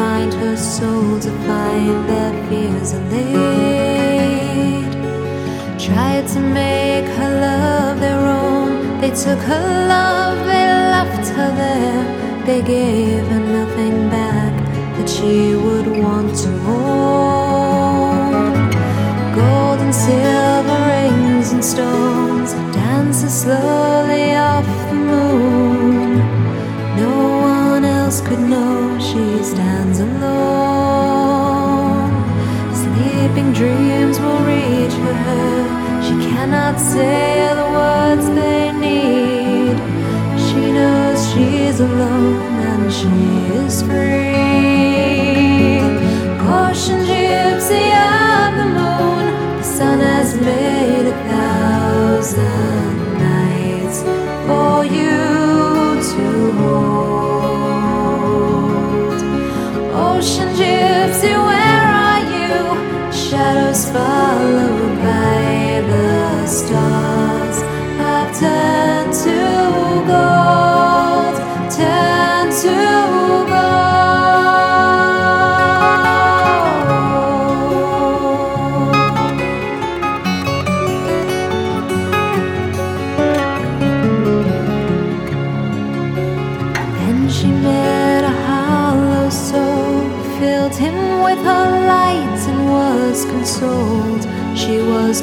confined her soul to find their fears allayed. Tried to make her love their own. They took her love, they left her there. They gave her nothing back that she would want to own. Gold and silver rings and stones dance dances slowly could know she stands alone. Sleeping dreams will reach her. She cannot say the words they need. She knows she's alone and she is free. Caution, gypsy of the moon. The sun has made a thousand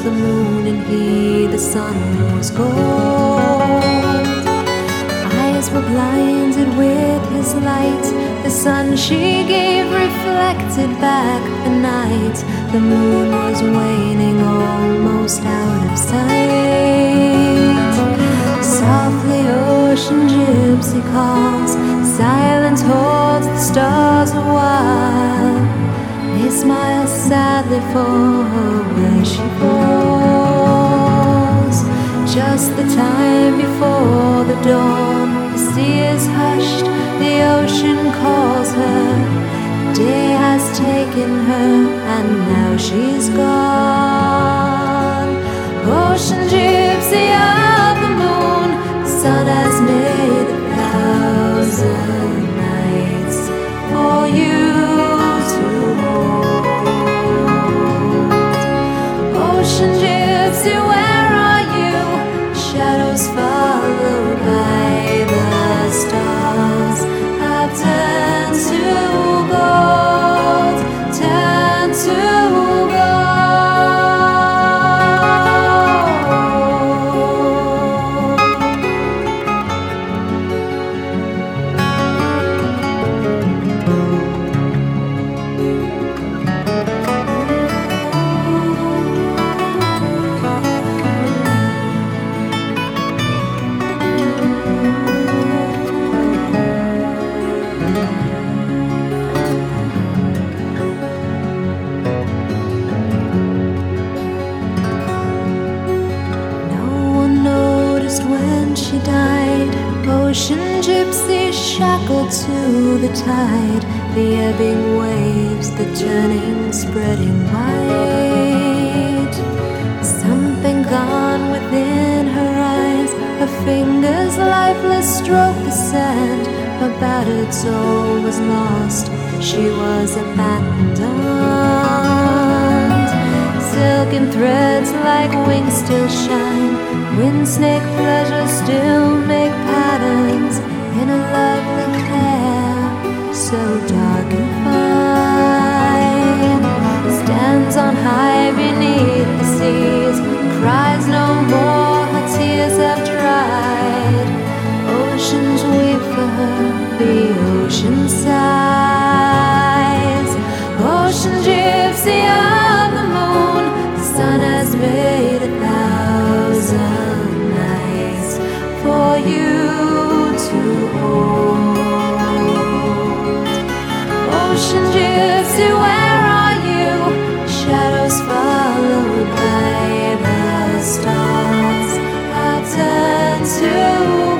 the moon and he the sun was gold. Eyes were blinded with his light. The sun she gave reflected back the night. The moon was waning almost out of sight. Softly, ocean gypsy calls. Silence holds the stars a while. They smile for her where she falls. Just the time before the dawn, the sea is hushed, the ocean calls her. Day has taken her, and now she's gone. Ocean gypsy gypsy, where died. Ocean gypsy shackled to the tide. The ebbing waves, the turning, spreading wide. Something gone within her eyes. Her fingers lifeless stroked the sand. Her battered soul was lost. She was abandoned. Silken threads like wings still shine. Wind snake pleasures still make patterns in a lovely hair, so dark and fine. Stands on high beneath the seas, cries no more, her tears have dried. Oceans weep for her, the ocean sighs. Ocean gypsy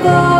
gold,